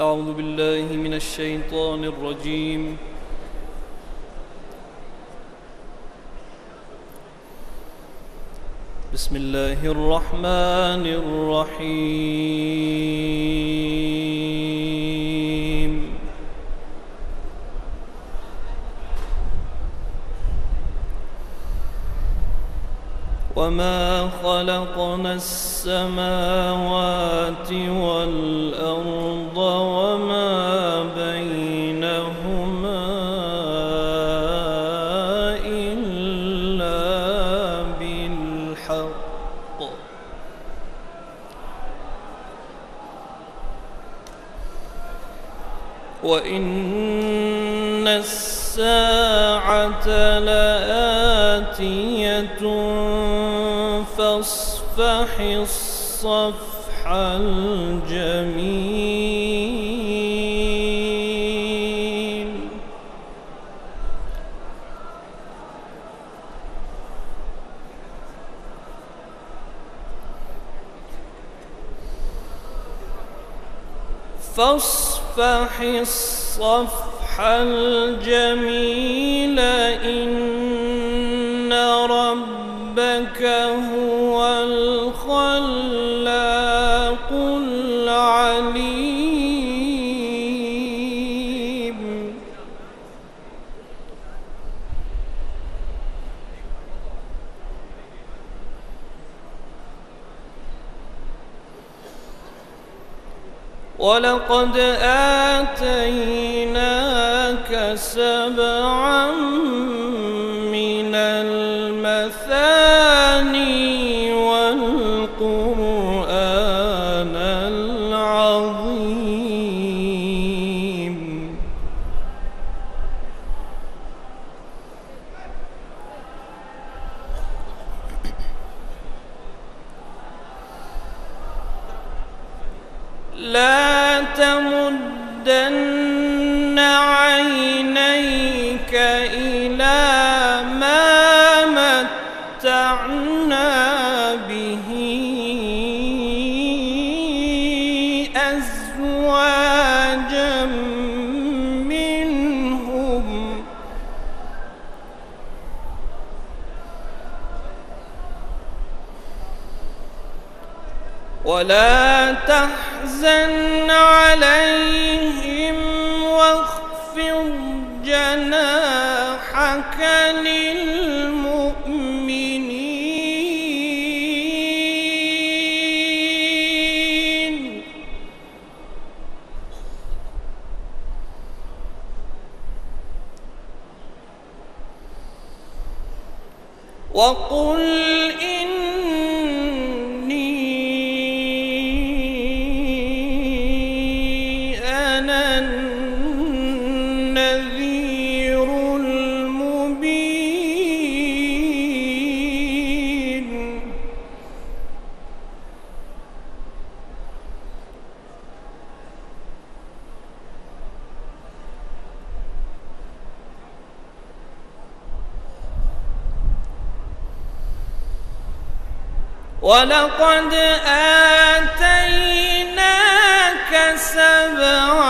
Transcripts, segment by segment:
أعوذ بالله من الشيطان الرجيم. بسم الله الرحمن الرحيم. وما خلقنا السماوات والأرض إلا بالحق. وإن الساعة لآتية فاصفح الصفح الجميل. فاصفح الصفح الجميل إن ربك هو الخلاق ولقد آتيناك سبعا من المثاني والقرآن العظيم. تمدن ولا تحزن عليهم واخفض جناحك للمؤمنين. وقل إني ولقد آتيناك سبعا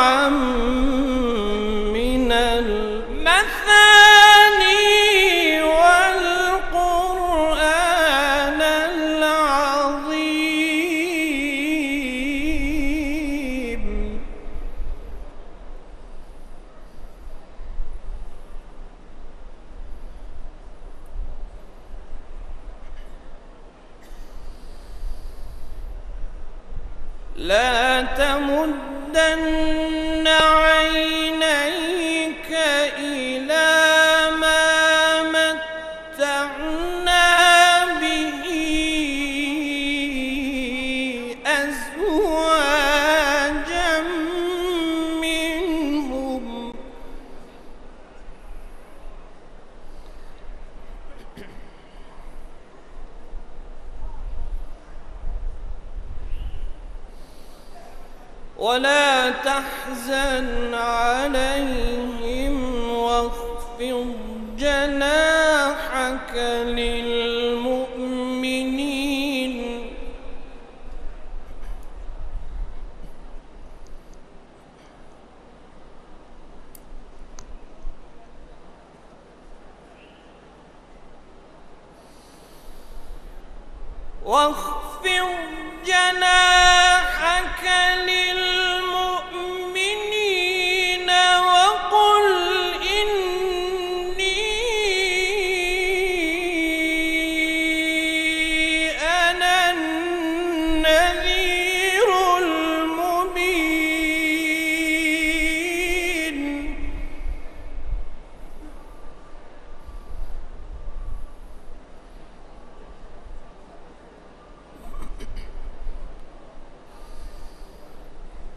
لا تمدن عينيك ولا تحزن عليهم واخفض جناحك للمؤمنين. واخفض جناحك للمؤمنين.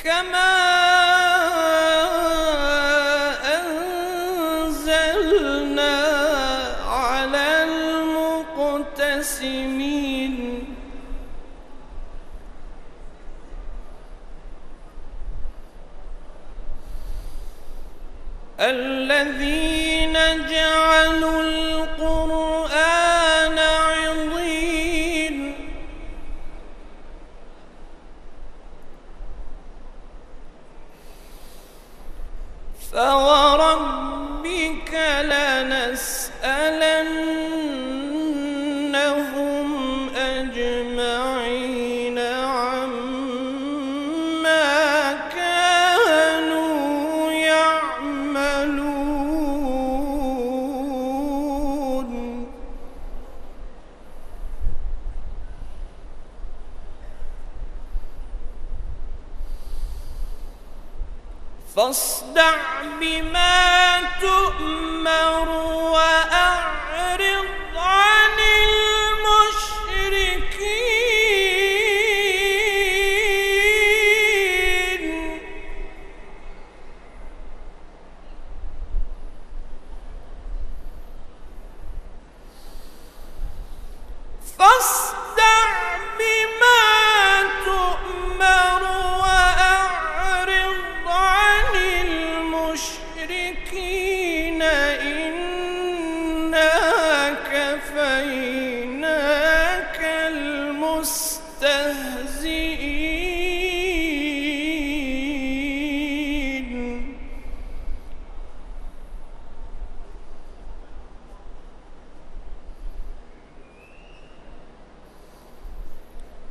كما أنزلنا على المقتسمين. الذين جعلوا القرآن فوربك فاصدع بما تؤمر وأعرض عن المشركين. فاصدع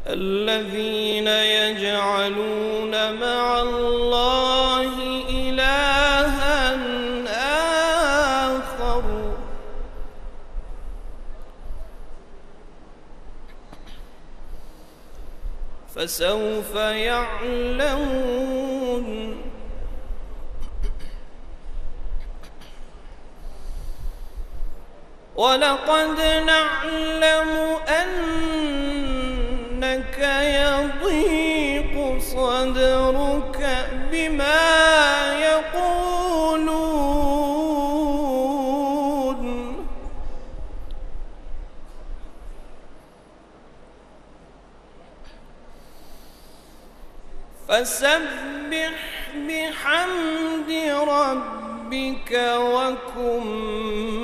الذين يجعلون مع الله إلها آخر. فسوف يعلمون. ولقد نعلم أنك يضيق صدرك بما يقولون. فسبح بحمد ربك وكن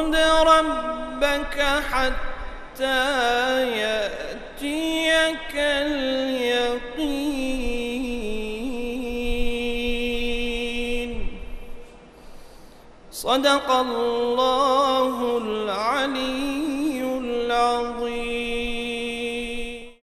واعبد ربك حتى يأتيك اليقين. صدق الله